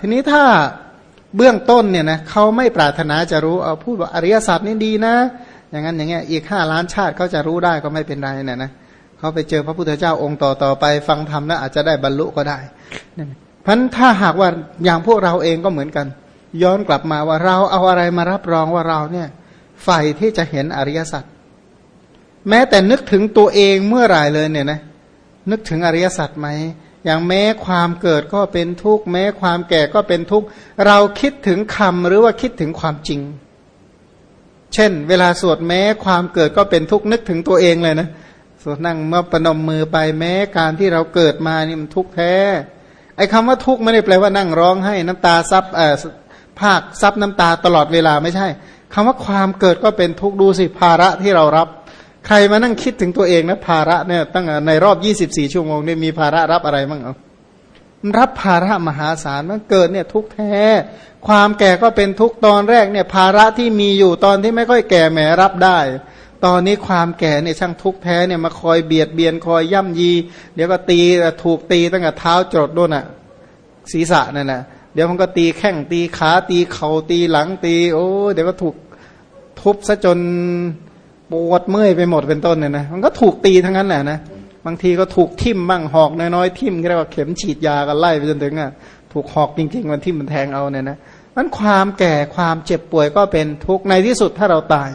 ทีนี้ถ้าเบื้องต้นเนี่ยนะเขาไม่ปรารถนาจะรู้เอาพูดว่าอริยสัจนี่ดีนะ อย่างนั้นอย่างเงี้ยอีกห้าล้านชาติเขาจะรู้ได้ก็ไม่เป็นไรเนี่ยนะเขาไปเจอพระพุทธเจ้าองค์ต่อต่อไป ฟังธรรมแล้วอาจจะได้บรรลุก็ได้เพราะถ้าหากว่าอย่างพวกเราเองก็เหมือนกัน ย้อนกลับมาว่าเราเอาอะไรมารับรองว่าเราเนี่ยใฝ่ที่จะเห็นอริยสัจแม้แต่นึกถึงตัวเองเมื่อไหร่เลยเนี่ยนะนึกถึงอริยสัจไหม อย่างแม้ความเกิดก็เป็นทุกข์แม้ความแก่ก็เป็นทุกข์เราคิดถึงคำหรือว่าคิดถึงความจริง เช่น เวลาสวดแม้ความเกิดก็เป็นทุกข์นึกถึงตัวเองเลยนะสวดนั่งเมื่อปนมมือไปแม้การที่เราเกิดมานี่มันทุกข์แท้ไอ้คำว่าทุกข์ไม่ได้แปลว่านั่งร้องให้น้ำตาซับเอ่อภาคซับน้ำตาตลอดเวลาไม่ใช่คำว่าความเกิดก็เป็นทุกข์ดูสิภาระที่เรารับ ใครมานั่งคิดถึงตัวเองนะภาระเนี่ยตั้งในรอบยี่สิบสี่ชั่วโมงเนี่ยมีภาระรับอะไรบ้างเอารับภาระมหาศาลมันเกิดเนี่ยทุกแท้ ความแก่ก็เป็นทุกตอนแรกเนี่ยภาระที่มีอยู่ตอนที่ไม่ค่อยแก่แหมรับได้ ตอนนี้ความแก่เนี่ยช่างทุกแท้เนี่ยมาคอยเบียดเบียนคอยย่ำยี เดี๋ยวก็ตีถูกตีตั้งแต่เท้าจดด้วยน่ะศีรษะนั่นแหละเดี๋ยวมันก็ตีแข้งตีขาตีเข่าตีหลังตี โอ้เดี๋ยวก็ถูกทุบซะจน ปวดเมื่อยไปหมดเป็นต้นเนี่ยนะมันก็ถูกตีทั้งนั้นแหละนะบางทีก็ถูกทิ่มบ้างหอกน้อยๆทิ่มเรียกว่าเข็มฉีดยากันไล่ไปจนถึงอะถูกหอกจริงๆมันทิ่มมันแทงเอาเนี่ยนะมันความแก่ความเจ็บป่วยก็เป็นทุกข์ในที่สุดถ้าเราตาย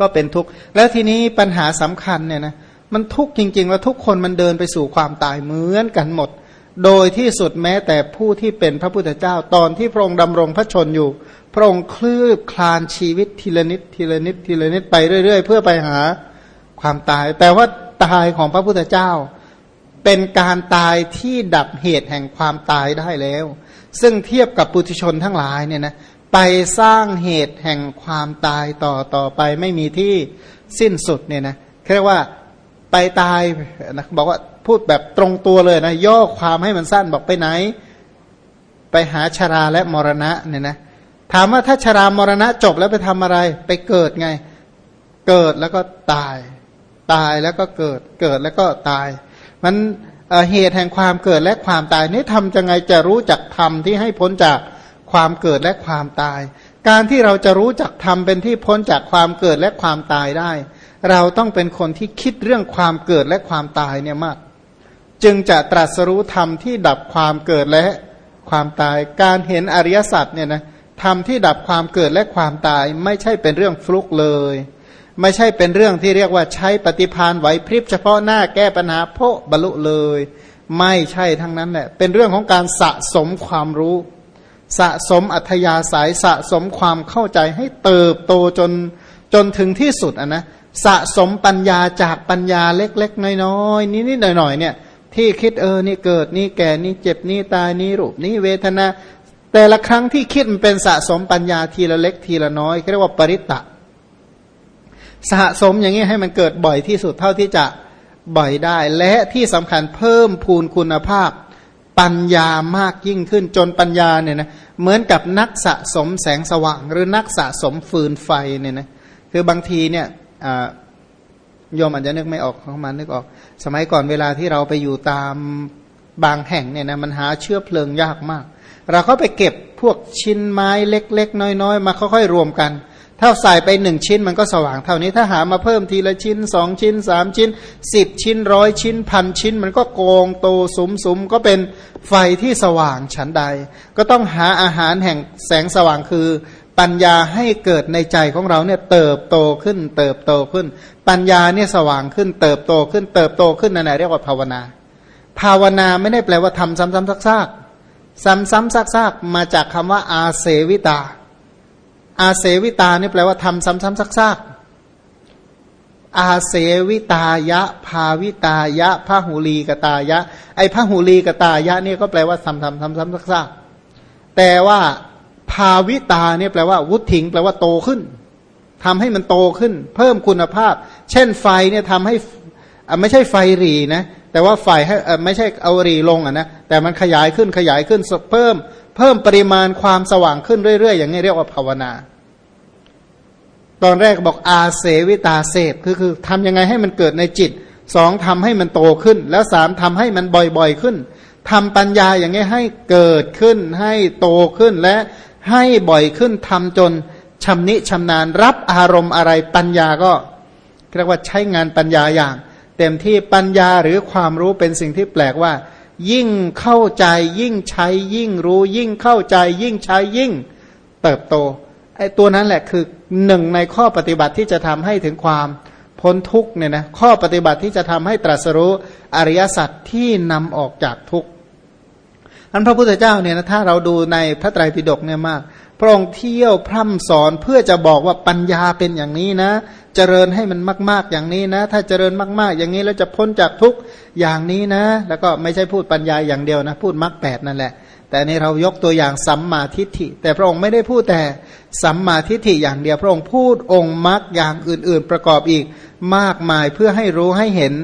ก็เป็นทุกข์แล้วทีนี้ปัญหาสำคัญเนี่ยนะมันทุกข์จริงๆ ว่าทุกคนมันเดินไปสู่ความตายเหมือนกันหมด โดยที่สุดแม้แต่ผู้ที่เป็นพระพุทธเจ้าตอนที่พระองค์ดำรงพระชนอยู่ พระองค์คลืบคลานชีวิตทีละนิดทีละนิดทีละนิดไปเรื่อย ๆ เพื่อไปหาความตาย แต่ว่าตายของพระพุทธเจ้า เป็นการตายที่ดับเหตุแห่งความตายได้แล้ว ซึ่งเทียบกับปุถุชนทั้งหลายเนี่ยนะไปสร้างเหตุแห่งความตายต่อต่อไปไม่มีที่สิ้นสุดเนี่ยนะเรียกว่าไปตายนะบอกว่า พูดแบบตรงตัวเลยนะย่อความให้มันสั้นบอกไปไหน ไปหาชาราและมรณะเนี่ยนะถามว่าถ้าชรามรณะจบแล้วไปทำอะไร ไปเกิดไง เกิดแล้วก็ตาย ตายแล้วก็เกิด เกิดแล้วก็ตาย มันเหตุแห่งความเกิดและความตายนี่ทำยังไงจะรู้จักธรรมที่ให้พ้นจากความเกิดและความตาย การที่เราจะรู้จักธรรมเป็นที่พ้นจากความเกิดและความตายได้ เราต้องเป็นคนที่คิดเรื่องความเกิดและความตายเนี่ยมาก จึงจะตรัสรู้ธรรมที่ดับความเกิดและความตาย การเห็นอริยสัจเนี่ยนะธรรมที่ดับความเกิดและความตาย ไม่ใช่เป็นเรื่องฟลุกเลย ไม่ใช่เป็นเรื่องที่เรียกว่าใช้ปฏิพานไหวพริบเฉพาะหน้าแก้ปัญหาโพบรรลุเลย ไม่ใช่ทั้งนั้นแหละเป็นเรื่องของการสะสมความรู้ สะสมอัธยาศัยสะสมความเข้าใจให้เติบโตจนจนถึงที่สุดอะนะสะสมปัญญาจากปัญญาเล็ก ๆ น้อยๆนิดๆหน่อยๆเนี่ย ที่คิดเออนี่เกิดนี่แก่นี่เจ็บนี่ตายนี่รูปนี่เวทนา แต่ละครั้งที่คิดมันเป็นสะสมปัญญาทีละเล็กทีละน้อยเรียกว่าปริตตะสะสมอย่างนี้ให้มันเกิดบ่อยที่สุดเท่าที่จะบ่อยได้ และที่สำคัญเพิ่มพูนคุณภาพ ปัญญามากยิ่งขึ้นจนปัญญาเนี่ยนะเหมือนกับนักสะสมแสงสว่าง หรือนักสะสมฟืนไฟเนี่ยนะคือบางทีเนี่ย โยมอาจจะนึกไม่ออกเข้ามานึกออก สมัยก่อนเวลาที่เราไปอยู่ตามบางแห่งเนี่ยนะมันหาเชื้อเพลิงยากมาก เราก็ไปเก็บพวกชิ้นไม้เล็ก ๆ น้อย ๆ มาค่อยๆรวมกัน ถ้าใส่ไปหนึ่งชิ้นมันก็สว่างเท่านี้ถ้าหามาเพิ่มทีละชิ้นสองชิ้นสามชิ้นสิบชิ้นร้อยชิ้นพันชิ้น มันก็โกงโตสุมสุมก็เป็นไฟที่สว่างฉันใด ก็ต้องหาอาหารแห่งแสงสว่างคือ ปัญญาให้เกิดในใจของเราเนี่ยเติบโตขึ้น เติบโตขึ้น ปัญญาเนี่ยสว่างขึ้น เติบโตขึ้น เติบโตขึ้นนั่นแหละเรียกว่าภาวนา ภาวนาไม่ได้แปลว่าทำซ้ำๆซักๆซ้ำๆซากๆมาจากคำว่า อาเสวิตา อาเสวิตานี่แปลว่าทำซ้ำๆซากๆอาเสวิตายะ ภาวิตายะพระหูลีกตายะ ไอพระหูลีกตายะนี่ก็แปลว่าทำทำทำซ้ำซากๆแต่ว่า ภาวิตาเนี่ยแปลว่า วุฒิงแปลว่าโตขึ้นทำให้มันโตขึ้น เพิ่มคุณภาพ เช่นไฟเนี่ยทำให้ไม่ใช่ไฟรีนะแต่ว่าไฟให้ไม่ใช่เอารีลงอะนะแต่มันขยายขึ้นขยายขึ้นเพิ่ม เพิ่มปริมาณความสว่างขึ้นเรื่อยๆ อย่างนี้เรียกว่าภาวนา ตอนแรกบอกอาเสวิตาเสพคือคือทำยังไงให้มันเกิดในจิตสองทำให้มันโตขึ้น แล้วสามทำให้มันบ่อยๆขึ้นทำปัญญาอย่างนี้ให้เกิดขึ้นให้โตขึ้นและ ให้บ่อยขึ้นทำจนชำนิชำนาญรับอารมณ์อะไรปัญญาก็เรียกว่าใช้งานปัญญาอย่าง เต็มที่ปัญญาหรือความรู้เป็นสิ่งที่แปลกว่า ยิ่งเข้าใจยิ่งใช้ยิ่งรู้ ยิ่งเข้าใจ ยิ่งใช้ยิ่งเติบโตไอ้ตัวนั้นแหละคือหนึ่งในข้อปฏิบัติที่จะทำให้ถึงความพ้นทุกเนี่ยนะข้อปฏิบัติที่จะทำให้ตรัสรู้อริยสัจที่นำออกจากทุกข์ อันพระพุทธเจ้าเนี่ยนะถ้าเราดูในพระไตรปิฎกเนี่ยมาก พระองค์เที่ยวพร่ำสอนเพื่อจะบอกว่าปัญญาเป็นอย่างนี้นะ เจริญให้มันมาก ๆอย่างนี้นะ ถ้าเจริญมากๆ อย่างนี้แล้วจะพ้นจากทุกอย่างนี้นะ แล้วก็ไม่ใช่พูดปัญญาอย่างเดียวนะ พูดมรรคแปดนั่นแหละ แต่นี่เรายกตัวอย่างสัมมาทิฏฐิ แต่พระองค์ไม่ได้พูดแต่สัมมาทิฏฐิอย่างเดียว พระองค์พูดองค์มรรคอย่างอื่น ๆ ประกอบอีกมากมายเพื่อให้รู้ให้เห็น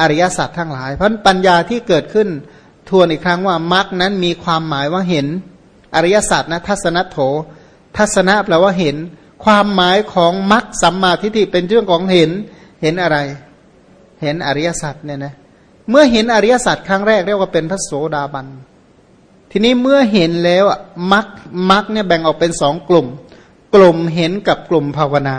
อริยสัจทั้งหลาย เพราะปัญญาที่เกิดขึ้น ทวนอีกครั้งว่ามรรคนั้นมีความหมายว่าเห็น อริยสัจนะทัศนโถ ทัศนะแปลว่าเห็น ความหมายของมรรคสัมมาทิฏฐิเป็นเรื่องของเห็น เห็นอะไร เห็นอริยสัจเนี่ยนะเมื่อเห็นอริยสัจครั้งแรกเรียกว่าเป็นพระโสดาบัน ทีนี้เมื่อเห็นแล้วมรรคมรรคเนี่ยแบ่งออกเป็นสองกลุ่ม กลุ่มเห็นกับกลุ่มภาวนา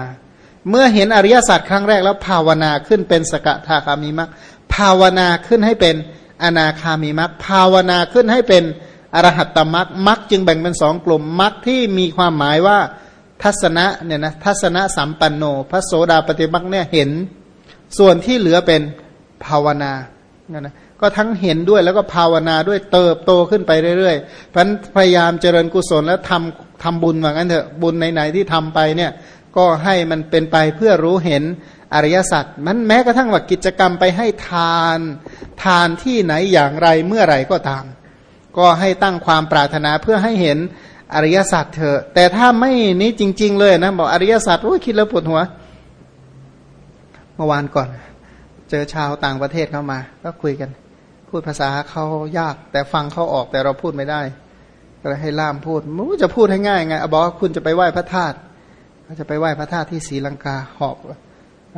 เมื่อเห็นอริยสัจครั้งแรกแล้วภาวนาขึ้นเป็นสกทาคามิมรรคภาวนาขึ้นให้เป็น อนาคามีมรรคภาวนาขึ้นให้เป็นอรหัตตมรรคมรรคจึงแบ่งเป็นสองกลุ่มมรรคที่มีความหมายว่าทัศนะเนี่ยนะทัศนะสัมปันโน พระโสดาปฏิมรรคเนี่ยเห็น ส่วนที่เหลือเป็นภาวนาเนี่ยนะก็ทั้งเห็นด้วยแล้วก็ภาวนาด้วยเติบโตขึ้นไปเรื่อยๆเพราะพยายามเจริญกุศลแล้วทำทำบุญว่างั้นเถอะบุญไหนๆที่ทำไปเนี่ยก็ให้มันเป็นไปเพื่อรู้เห็น อริยสัจมันแม้กระทั่งว่ากิจกรรมไปให้ทาน ทานที่ไหนอย่างไรเมื่อไรก็ตาม ก็ให้ตั้งความปรารถนาเพื่อให้เห็นอริยสัจเถอะ แต่ถ้าไม่นี้จริง ๆ เลยนะบอกอริยสัจโอ้ยคิดแล้วปวดหัว เมื่อวานก่อน เจอชาวต่างประเทศเข้ามา ก็คุยกัน พูดภาษาเขายาก แต่ฟังเขาออกแต่เราพูดไม่ได้ ก็เลยให้ล่ามพูดมูจะพูดให้ง่ายไงบอกว่าคุณจะไปไหว้พระธาตุจะไปไหว้พระธาตุที่ศรีลังกาหอบ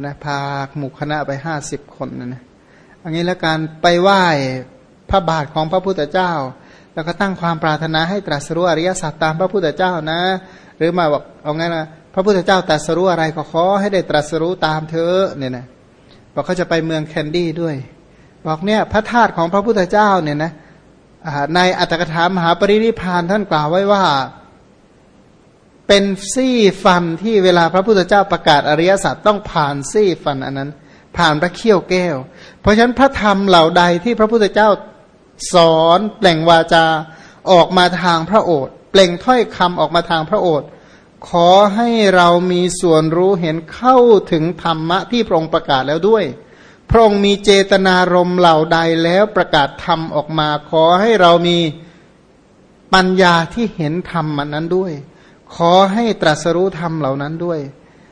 นะพาหมู่คณะไปห้าสิบคนนะนะอันนี้แล้วการไปไหว้พระบาทของพระพุทธเจ้า แล้วก็ตั้งความปรารถนาให้ตรัสรู้อริยสัจตามพระพุทธเจ้านะ หรือมาบอกเอางั้นนะพระพุทธเจ้าตรัสรู้อะไรก็ขอให้ได้ตรัสรู้ตามเธอเนี่ยนะบอกเขาจะไปเมืองแคนดี้ด้วย บอกเนี่ยพระธาตุของพระพุทธเจ้าเนี่ยนะในอัตถกถามหาปรินิพานท่านกล่าวไว้ว่า เป็นซี่ฟันที่เวลาพระพุทธเจ้าประกาศอริยสัจต้องผ่านซี่ฟันอันนั้น ผ่านพระเขี้ยวแก้ว เพราะฉะนั้นพระธรรมเหล่าใดที่พระพุทธเจ้าสอนเปล่งวาจาออกมาทางพระโอษฐ์เปล่งถ้อยคำออกมาทางพระโอษฐ์ขอให้เรามีส่วนรู้เห็นเข้าถึงธรรมะที่พระองค์ประกาศแล้วด้วย พระองค์มีเจตนารมเหล่าใดแล้วประกาศธรรมออกมา ขอให้เรามีปัญญาที่เห็นธรรมมันนั้นด้วย ขอให้ตรัสรู้ธรรมเหล่านั้นด้วย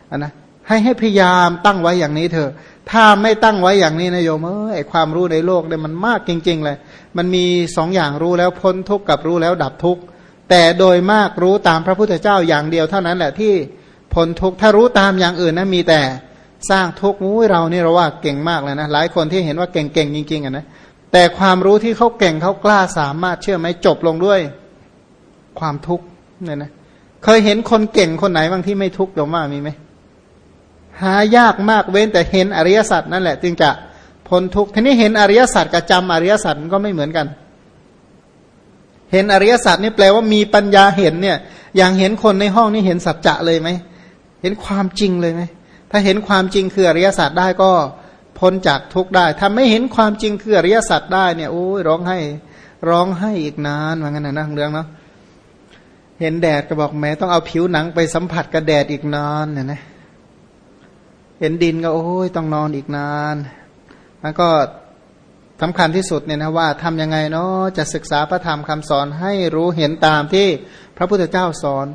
นนะให้ให้พยายามตั้งไว้อย่างนี้เถอะ ถ้าไม่ตั้งไว้อย่างนี้นะโยมเออไอความรู้ในโลกเนี่ยมันมากจริง ๆ เลย มันมีสองอย่างรู้แล้วพ้นทุกข์กับรู้แล้วดับทุกข์แต่โดยมากรู้ตามพระพุทธเจ้าอย่างเดียวเท่านั้นแหละที่พ้นทุกข์ถ้ารู้ตามอย่างอื่นนะมีแต่สร้างทุกข์อุ้ยเรานี่เราว่าเก่งมากเลยนะหลายคนที่เห็นว่าเก่งๆจริงๆอะนะแต่ความรู้ที่เขาเก่งเขากล้าสามารถเชื่อไหมจบลงด้วย ความทุกข์เนี่ยนะ เคยเห็นคนเก่งคนไหนบางที่ไม่ทุกข์โยมว่ามีไหมหายากมากเว้นแต่เห็นอริยสัจนั่นแหละ จึงจะพ้นทุกข์ทีนี้เห็นอริยสัจกับจำอริยสัจก็ไม่เหมือนกัน เห็นอริยสัจนี่แปลว่ามีปัญญาเห็นเนี่ย อย่างเห็นคนในห้องนี่เห็นสัจจะเลยไหมเห็นความจริงเลยไหมถ้าเห็นความจริงคืออริยสัจได้ก็พ้นจากทุกข์ได้ถ้าไม่เห็นความจริงคืออริยสัจได้เนี่ยโอ้ยร้องให้ ร้องให้อีกนานว่างั้นนะนะเรื่องเนาะ เห็นแดดก็บอกแม้ต้องเอาผิวหนังไปสัมผัสกับแดดอีกนานเนี่ยนะเห็นดินก็โอ้ยต้องนอนอีกนานแล้วก็สำคัญที่สุดเนี่ยนะว่าทำยังไงเนาะจะศึกษาพระธรรมคำสอนให้รู้เห็นตามที่พระพุทธเจ้าสอน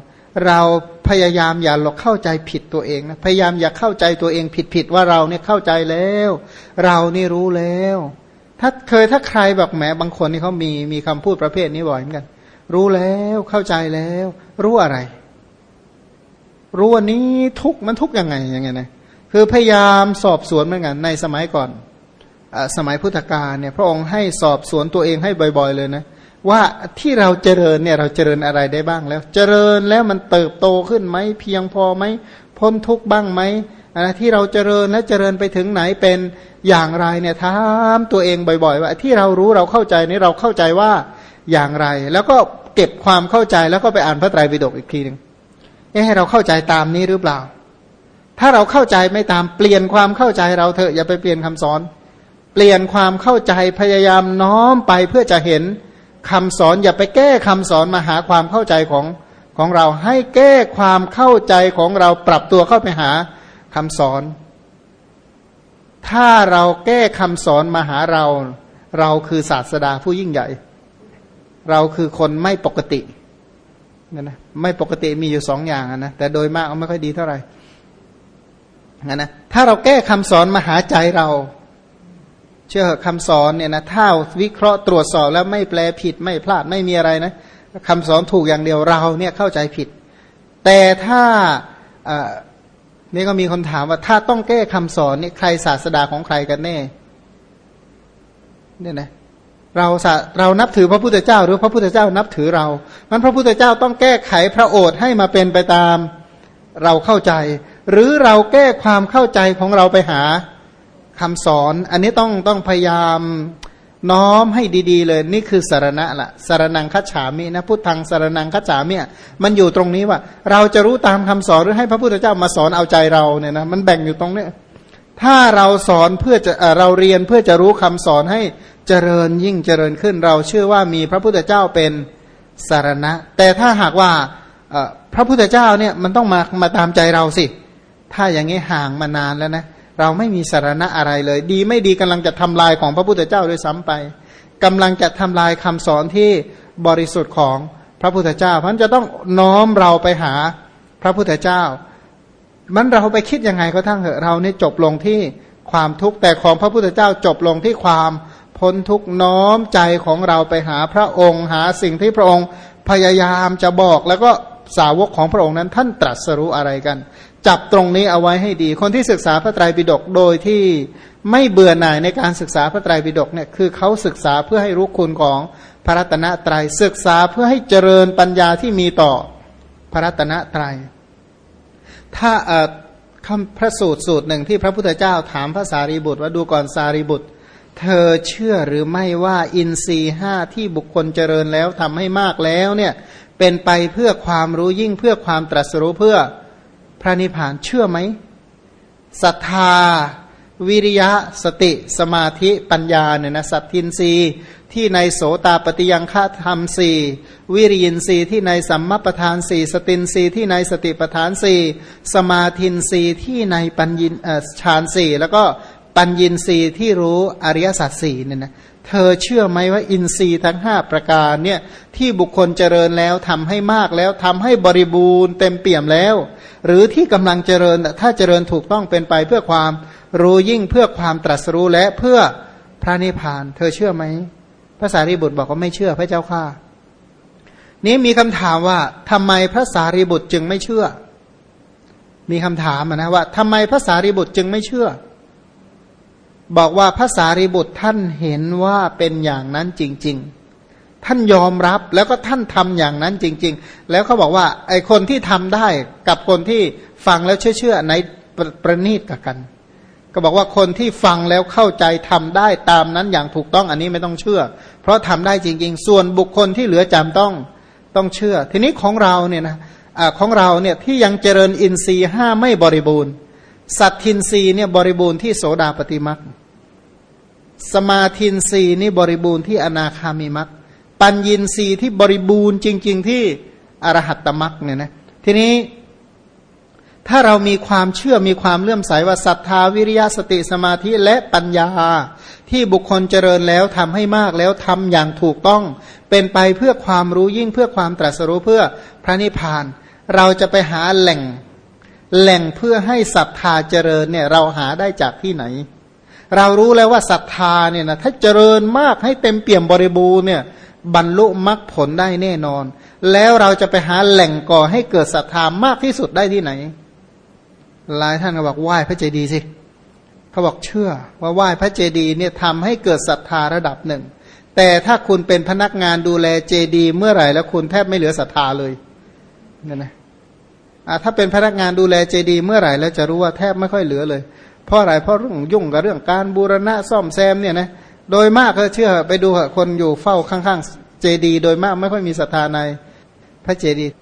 เราพยายามอย่าหลอกเข้าใจผิดตัวเองนะพยายามอย่าเข้าใจตัวเองผิดผิดว่าเราเนี่ยเข้าใจแล้ว เรานี่รู้แล้ว ถ้าเคยถ้าใครแบบแหมบางคนนี่เขามีมีคำพูดประเภทนี้บ่อยเหมือนกัน รู้แล้วเข้าใจแล้ว รู้อะไร รู้วันนี้ทุกมันทุกยังไงยังไงนะคือพยายามสอบสวนเหมือนกันในสมัยก่อนสมัยพุทธกาลเนี่ย พระองค์ให้สอบสวนตัวเองให้บ่อยๆเลยนะว่าที่เราเจริญเนี่ยเราเจริญอะไรได้บ้างแล้ว เจริญแล้วมันเติบโตขึ้นไหมเพียงพอไหมพ้นทุกข์บ้างไหมนะที่เราเจริญและเจริญไปถึงไหนเป็นอย่างไรเนี่ยถามตัวเองบ่อย ๆ ว่าที่เรารู้เราเข้าใจนี่เราเข้าใจว่าอย่างไร แล้วก็ เก็บความเข้าใจแล้วก็ไปอ่านพระไตรปิฎกอีกทีหนึ่งให้เราเข้าใจตามนี้หรือเปล่า ถ้าเราเข้าใจไม่ตามเปลี่ยนความเข้าใจเราเถอะอย่าไปเปลี่ยนคำสอน เปลี่ยนความเข้าใจพยายามน้อมไปเพื่อจะเห็นคำสอนอย่าไปแก้คำสอนมาหาความเข้าใจของของเราให้แก้ความเข้าใจของเราปรับตัวเข้าไปหาคำสอน ถ้าเราแก้คำสอนมาหาเรา เราคือศาสดาผู้ยิ่งใหญ่ เราคือคนไม่ปกตินะนะไม่ปกติมีอยู่สองอย่างนะแต่โดยมากไม่ค่อยดีเท่าไหร่นะนะถ้าเราแก้คำสอนมาหาใจเรา เชื่อคำสอนเนี่ยนะถ้าวิเคราะห์ตรวจสอบแล้วไม่แปลผิดไม่พลาดไม่มีอะไรนะคำสอนถูกอย่างเดียวเราเนี่ยเข้าใจผิด แต่ถ้านี่ก็มีคนถามว่าถ้าต้องแก้คำสอนนี่ใครศาสดาของใครกันแน่เนี่ยนะ เราเรานับถือพระพุทธเจ้า หรือพระพุทธเจ้านับถือเรา มันพระพุทธเจ้าต้องแก้ไขพระโอษฐ์ให้มาเป็นไปตามเราเข้าใจ หรือเราแก้ความเข้าใจของเราไปหาคำสอน อันนี้ต้องต้องพยายามน้อมให้ดี ๆ เลย นี่คือสารณะละสารนังคัจฉามินะพุทธังสารนังคัจฉามิมันอยู่ตรงนี้ว่า เราจะรู้ตามคำสอนหรือให้พระพุทธเจ้ามาสอนเอาใจเราเนี่ยนะมันแบ่งอยู่ตรงเนี้ถ้าเราสอนเพื่อจะเราเรียนเพื่อจะรู้คำสอนให้ เจริญยิ่งเจริญขึ้นเราเชื่อว่ามีพระพุทธเจ้าเป็นสารณะ แต่ถ้าหากว่าพระพุทธเจ้าเนี่ยมันต้องมามาตามใจเราสิ ถ้าอย่างนี้ห่างมานานแล้วนะเราไม่มีสารณะอะไรเลย ดีไม่ดีกำลังจะทำลายของพระพุทธเจ้าด้วยซ้ำไปกำลังจะทำลายคำสอนที่บริสุทธิ์ของพระพุทธเจ้าเพราะจะต้องน้อมเราไปหาพระพุทธเจ้า มันเราไปคิดยังไงก็ทั้งเหอะเราเนี่จบลงที่ความทุกข์แต่ของพระพุทธเจ้าจบลงที่ความ พ้นทุกน้อมใจของเราไปหาพระองค์หาสิ่งที่พระองค์พยายามจะบอกแล้วก็สาวกของพระองค์นั้น ท่านตรัสรู้อะไรกัน จับตรงนี้เอาไว้ให้ดี คนที่ศึกษาพระไตรปิฎกโดยที่ไม่เบื่อหน่ายในการศึกษาพระไตรปิฎกเนี่ยคือเขาศึกษาเพื่อให้รู้คุณของพระรัตนตรยัยศึกษาเพื่อให้เจริญปัญญาที่มีต่อพระรัตนตรยัยถ้าคำพระสูตรสูตรหนึ่งที่พระพุทธเจ้าถามพระสารีบุตรว่าดูก่อนสารีบุตร เธอเชื่อหรือไม่ว่าอินทรีห้าที่บุคคลเจริญแล้วทำให้มากแล้วเนี่ยเป็นไปเพื่อความรู้ยิ่งเพื่อความตรัสรู้เพื่อพระนิพพานเชื่อไหมศรัทธา วิริยะสติ สมาธิปัญญาเนี่ยนะสัตทินรีที่ในโสตาปฏิยังฆธรรมสี่วิริยินรีที่ในสัมมาประธานสี่สตินรีที่ในสติประธานสี่สมาธินรีที่ในปัญญินฌานสี่แล้วก็ ปัญญินทรีย์ที่รู้อริยสัจสี่เนี่ยนะเธอเชื่อไหมว่าอินทรีย์ทั้งห้าประการเนี่ยที่บุคคลเจริญแล้วทำให้มากแล้วทำให้บริบูรณ์เต็มเปี่ยมแล้ว หรือที่กำลังเจริญถ้าเจริญถูกต้องเป็นไปเพื่อความรู้ยิ่งเพื่อความตรัสรู้และเพื่อพระนิพพาน เธอเชื่อไหมพระสารีบุตรบอกว่าไม่เชื่อพระเจ้าข้านี้มีคำถามว่าทำไมพระสารีบุตรจึงไม่เชื่อ มีคำถามนะว่าทำไมพระสารีบุตรจึงไม่เชื่อ บอกว่าพระสารีบุตรท่านเห็นว่าเป็นอย่างนั้นจริง ๆ ท่านยอมรับแล้วก็ท่านทำอย่างนั้นจริง ๆ แล้วเขาบอกว่า ไอคนที่ทำได้กับคนที่ฟังแล้วเชื่อๆในประณีตกับกัน ก็บอกว่าคนที่ฟังแล้วเข้าใจทำได้ตามนั้นอย่างถูกต้องอันนี้ไม่ต้องเชื่อ เพราะทำได้จริง ๆ ส่วนบุคคลที่เหลือจำต้องต้องเชื่อ ทีนี้ของเราเนี่ยนะอของเราเนี่ยที่ยังเจริญอินทรีย์ห้าไม่บริบูรณ์สัตทินรีเนี่ยบริบูรณ์ที่โสดาปฏิมัก สมาธินรีนี่บริบูรณ์ที่อนาคามิมักปัญญินรีที่บริบูรณ์จริง ๆ ที่อรหัตตมักเนี่ยนะทีนี้ถ้าเรามีความเชื่อมีความเลื่อมใสว่าศรัทธาวิริยะสติสมาธิและปัญญา ที่บุคคลเจริญแล้วทำให้มากแล้วทำอย่างถูกต้อง เป็นไปเพื่อความรู้ยิ่งเพื่อความตรัสรู้เพื่อพระนิพพาน เราจะไปหาแหล่งแหล่งเพื่อให้ศรัทธาเจริญเนี่ยเราหาได้จากที่ไหน เรารู้แล้วว่าศรัทธาเนี่ยนะถ้าเจริญมากให้เต็มเปี่ยมบริบูรณ์เนี่ยบรรลุมรรคผลได้แน่นอน แล้วเราจะไปหาแหล่งก่อให้เกิดศรัทธามากที่สุดได้ที่ไหน หลายท่านก็บอกไหว้พระเจดีย์สิเขาบอกเชื่อว่าไหว้พระเจดีย์เนี่ยทำให้เกิดศรัทธาระดับหนึ่ง แต่ถ้าคุณเป็นพนักงานดูแลเจดีย์เมื่อไหร่แล้วคุณแทบไม่เหลือศรัทธาเลยเนี่ยนะถ้าเป็นพนักงานดูแลเจดีย์เมื่อไหร่แล้วจะรู้ว่าแทบไม่ค่อยเหลือเลย เพราะอะไรเพราะเรื่องยุ่งกับเรื่องการบูรณะซ่อมแซมเนี่ยนะโดยมากก็เชื่อไปดูคนอยู่เฝ้าข้างๆ เจดีย์โดยมากไม่ค่อยมีศรัทธาในพระเจดีย์